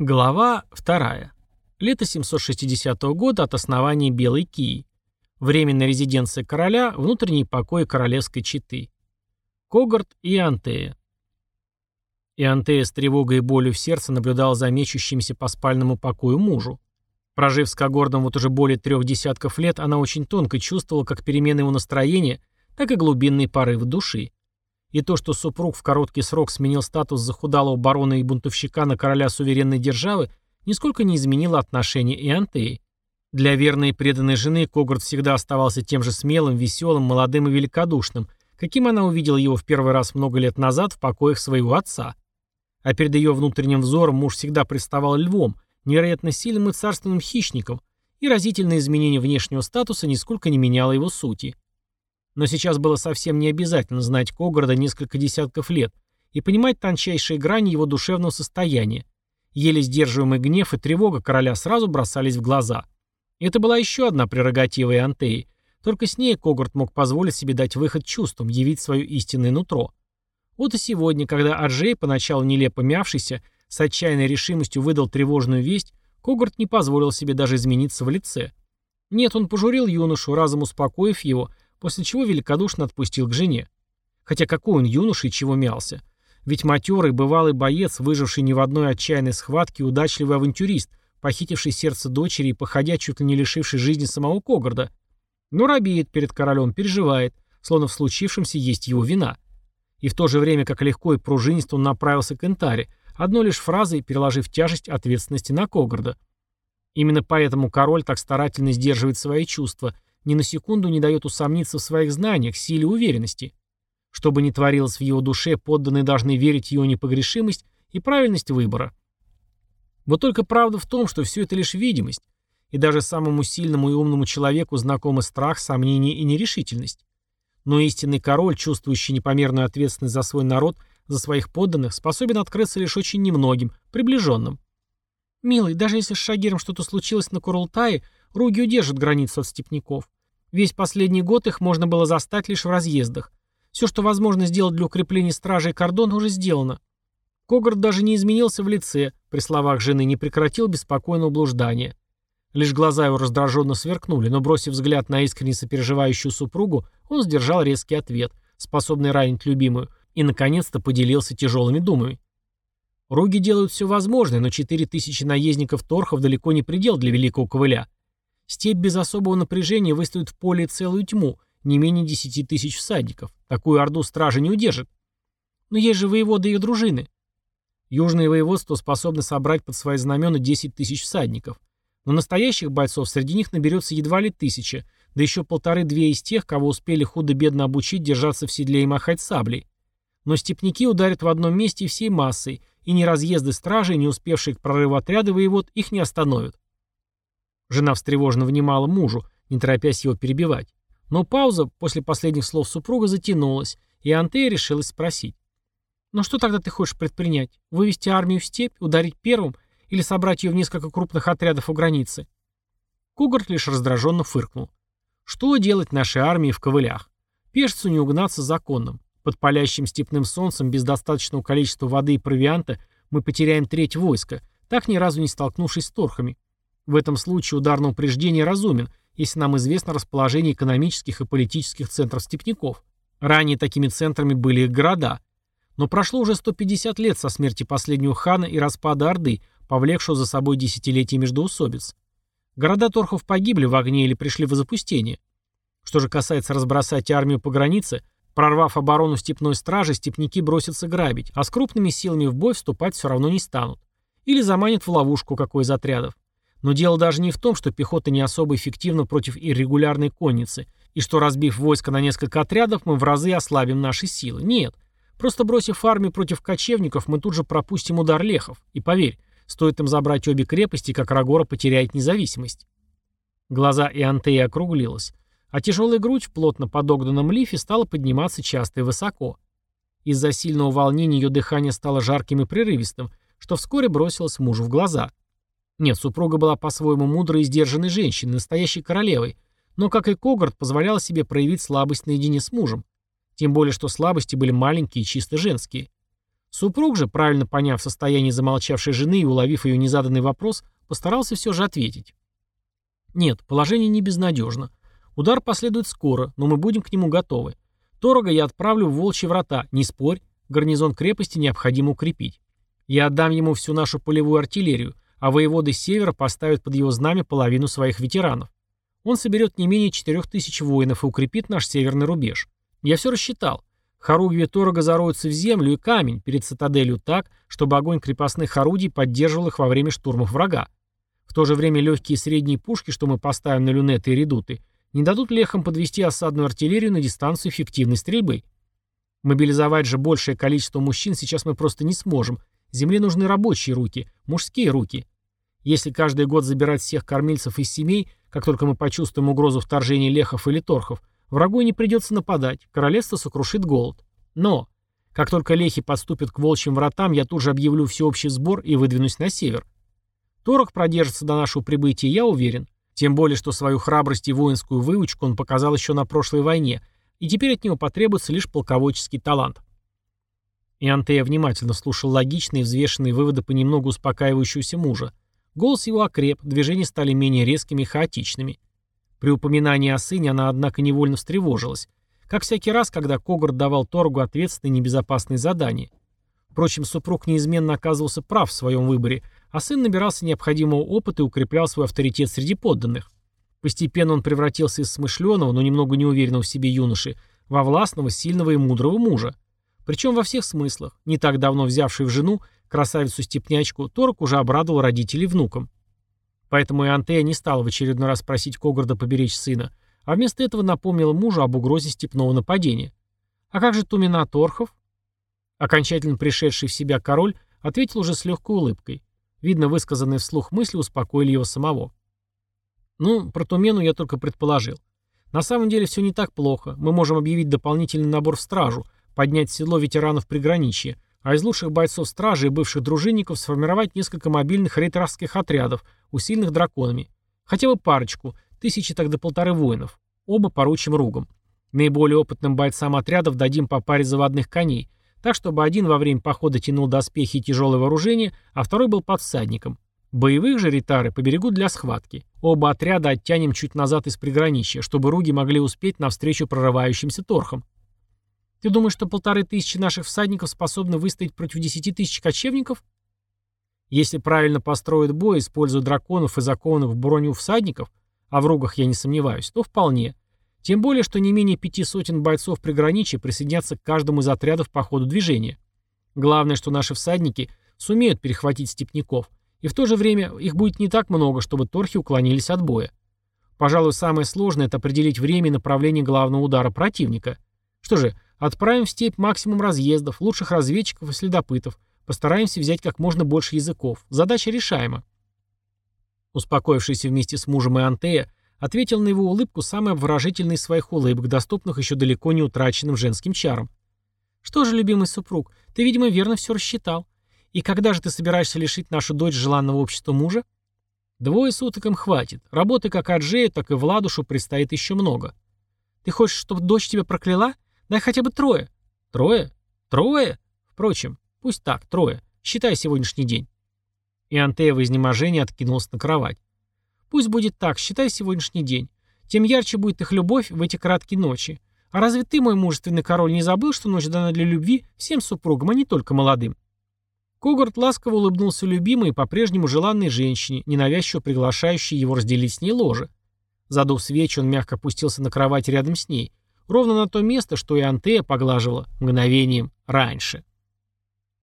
Глава 2. Лето 760 года от основания Белой Кии. Временная резиденция короля, внутренний покой королевской четы. Когарт и Антея. И Антея с тревогой и болью в сердце наблюдал за мечущимся по спальному покою мужу. Прожив с Когордом вот уже более трех десятков лет, она очень тонко чувствовала как перемены его настроения, так и глубинный порыв души. И то, что супруг в короткий срок сменил статус захудалого барона и бунтовщика на короля суверенной державы, нисколько не изменило отношения и Антеи. Для верной и преданной жены Когорт всегда оставался тем же смелым, веселым, молодым и великодушным, каким она увидела его в первый раз много лет назад в покоях своего отца. А перед ее внутренним взором муж всегда представал львом, невероятно сильным и царственным хищником, и разительное изменение внешнего статуса нисколько не меняло его сути. Но сейчас было совсем не обязательно знать Когорода несколько десятков лет и понимать тончайшие грани его душевного состояния. Еле сдерживаемый гнев и тревога короля сразу бросались в глаза. Это была еще одна прерогатива Антеи. Только с ней Когорт мог позволить себе дать выход чувствам, явить свое истинное нутро. Вот и сегодня, когда Аджей, поначалу нелепо мявшийся, с отчаянной решимостью выдал тревожную весть, Когорт не позволил себе даже измениться в лице. Нет, он пожурил юношу, разом успокоив его, после чего великодушно отпустил к жене. Хотя какой он юноша и чего мялся. Ведь матерый, бывалый боец, выживший не в одной отчаянной схватке, удачливый авантюрист, похитивший сердце дочери и походя чуть ли не лишивший жизни самого Когорда. Но робеет перед королем, переживает, словно в случившемся есть его вина. И в то же время, как легко и пружинисто он направился к Энтаре, одной лишь фразой переложив тяжесть ответственности на Когорда. Именно поэтому король так старательно сдерживает свои чувства – ни на секунду не дает усомниться в своих знаниях, силе уверенности. Что бы ни творилось в его душе, подданные должны верить в его непогрешимость и правильность выбора. Вот только правда в том, что все это лишь видимость, и даже самому сильному и умному человеку знакомы страх, сомнение и нерешительность. Но истинный король, чувствующий непомерную ответственность за свой народ, за своих подданных, способен открыться лишь очень немногим, приближенным. «Милый, даже если с Шагиром что-то случилось на Курултае, Руги удержат границу от степняков. Весь последний год их можно было застать лишь в разъездах. Все, что возможно сделать для укрепления стражи и уже сделано. Когард даже не изменился в лице, при словах жены не прекратил беспокойного блуждания. Лишь глаза его раздраженно сверкнули, но, бросив взгляд на искренне сопереживающую супругу, он сдержал резкий ответ, способный ранить любимую, и, наконец-то, поделился тяжелыми думами. Руги делают все возможное, но четыре тысячи наездников торхов далеко не предел для великого ковыля. Степь без особого напряжения выставит в поле целую тьму, не менее десяти тысяч всадников. Такую орду стражи не удержит. Но есть же воеводы и их дружины. Южное воеводство способно собрать под свои знамена 10 тысяч всадников. Но настоящих бойцов среди них наберется едва ли тысяча, да еще полторы-две из тех, кого успели худо-бедно обучить держаться в седле и махать саблей. Но степняки ударят в одном месте всей массой, и ни разъезды стражей, не успевшие к прорыву отряда воевод, их не остановят. Жена встревоженно внимала мужу, не торопясь его перебивать. Но пауза после последних слов супруга затянулась, и Антея решилась спросить. «Ну что тогда ты хочешь предпринять? Вывести армию в степь, ударить первым или собрать ее в несколько крупных отрядов у границы?» Кугарт лишь раздраженно фыркнул. «Что делать нашей армии в ковылях? Пешцу не угнаться законным. Под палящим степным солнцем без достаточного количества воды и провианта мы потеряем треть войска, так ни разу не столкнувшись с торхами. В этом случае удар на упреждение разумен, если нам известно расположение экономических и политических центров степняков. Ранее такими центрами были их города. Но прошло уже 150 лет со смерти последнего хана и распада Орды, повлекшего за собой десятилетия междоусобиц. Города торхов погибли в огне или пришли в запустение. Что же касается разбросать армию по границе, прорвав оборону степной стражи, степняки бросятся грабить, а с крупными силами в бой вступать все равно не станут. Или заманят в ловушку какой из отрядов. Но дело даже не в том, что пехота не особо эффективна против иррегулярной конницы, и что, разбив войско на несколько отрядов, мы в разы ослабим наши силы. Нет. Просто бросив армию против кочевников, мы тут же пропустим удар лехов. И поверь, стоит им забрать обе крепости, как Рагора потеряет независимость. Глаза Иантеи округлилась, а тяжелая грудь в плотно подогнанном лифе стала подниматься часто и высоко. Из-за сильного волнения ее дыхание стало жарким и прерывистым, что вскоре бросилось мужу в глаза – нет, супруга была по-своему мудрой и сдержанной женщиной, настоящей королевой, но, как и Когарт, позволяла себе проявить слабость наедине с мужем. Тем более, что слабости были маленькие и чисто женские. Супруг же, правильно поняв состояние замолчавшей жены и уловив ее незаданный вопрос, постарался все же ответить. Нет, положение не безнадежно. Удар последует скоро, но мы будем к нему готовы. Торога я отправлю в волчьи врата, не спорь, гарнизон крепости необходимо укрепить. Я отдам ему всю нашу полевую артиллерию, а воеводы севера поставят под его знамя половину своих ветеранов. Он соберет не менее 4000 воинов и укрепит наш северный рубеж. Я все рассчитал. Хоругви Торога зароются в землю и камень перед цитаделью так, чтобы огонь крепостных орудий поддерживал их во время штурмов врага. В то же время легкие и средние пушки, что мы поставим на люнеты и редуты, не дадут лехам подвести осадную артиллерию на дистанцию эффективной стрельбы. Мобилизовать же большее количество мужчин сейчас мы просто не сможем. Земле нужны рабочие руки, мужские руки. Если каждый год забирать всех кормильцев из семей, как только мы почувствуем угрозу вторжения лехов или торхов, Врагу не придется нападать, королевство сокрушит голод. Но, как только лехи подступят к волчьим вратам, я тут же объявлю всеобщий сбор и выдвинусь на север. Торок продержится до нашего прибытия, я уверен. Тем более, что свою храбрость и воинскую выучку он показал еще на прошлой войне, и теперь от него потребуется лишь полководческий талант. И Антея внимательно слушал логичные и взвешенные выводы понемногу успокаивающегося мужа. Голос его окреп, движения стали менее резкими и хаотичными. При упоминании о сыне она, однако, невольно встревожилась. Как всякий раз, когда Когарт давал Торгу ответственные небезопасные задания. Впрочем, супруг неизменно оказывался прав в своем выборе, а сын набирался необходимого опыта и укреплял свой авторитет среди подданных. Постепенно он превратился из смышленого, но немного неуверенного в себе юноши во властного, сильного и мудрого мужа. Причем во всех смыслах. Не так давно взявший в жену красавицу-степнячку, Торг уже обрадовал родителей внукам. Поэтому и Антея не стала в очередной раз просить Когорда поберечь сына, а вместо этого напомнила мужу об угрозе степного нападения. «А как же Тумина Торхов?» Окончательно пришедший в себя король ответил уже с легкой улыбкой. Видно, высказанные вслух мысли успокоили его самого. «Ну, про Тумену я только предположил. На самом деле все не так плохо. Мы можем объявить дополнительный набор в стражу, поднять седло ветеранов приграничья, а из лучших бойцов стражи и бывших дружинников сформировать несколько мобильных рейтерских отрядов, усиленных драконами. Хотя бы парочку, тысячи так до полторы воинов. Оба поручим ругом. Наиболее опытным бойцам отрядов дадим по паре заводных коней, так чтобы один во время похода тянул доспехи и тяжелое вооружение, а второй был подсадником. Боевых же ритары поберегут для схватки. Оба отряда оттянем чуть назад из приграничья, чтобы руги могли успеть навстречу прорывающимся торхам. Ты думаешь, что полторы тысячи наших всадников способны выстоять против десяти тысяч кочевников? Если правильно построят бой, используя драконов и закованных в броню всадников, а в ругах я не сомневаюсь, то вполне. Тем более, что не менее пяти сотен бойцов приграничья присоединятся к каждому из отрядов по ходу движения. Главное, что наши всадники сумеют перехватить степняков, и в то же время их будет не так много, чтобы торхи уклонились от боя. Пожалуй, самое сложное – это определить время и направление главного удара противника. Что же, Отправим в степь максимум разъездов, лучших разведчиков и следопытов. Постараемся взять как можно больше языков. Задача решаема. Успокоившийся вместе с мужем и Антея, ответил на его улыбку самый обворожительный из своих улыбок, доступных еще далеко не утраченным женским чарам. «Что же, любимый супруг, ты, видимо, верно все рассчитал. И когда же ты собираешься лишить нашу дочь желанного общества мужа?» «Двое суток им хватит. Работы как Аджею, так и Владушу предстоит еще много. Ты хочешь, чтобы дочь тебя прокляла? Дай хотя бы трое. Трое? Трое? Впрочем, пусть так, трое. Считай сегодняшний день. И Антея в изнеможении откинулась на кровать. Пусть будет так, считай сегодняшний день. Тем ярче будет их любовь в эти краткие ночи. А разве ты, мой мужественный король, не забыл, что ночь дана для любви всем супругам, а не только молодым? Когарт ласково улыбнулся любимой и по-прежнему желанной женщине, ненавязчиво приглашающей его разделить с ней ложе. Задув свечу, он мягко опустился на кровать рядом с ней, Ровно на то место, что и Антея поглаживала мгновением раньше.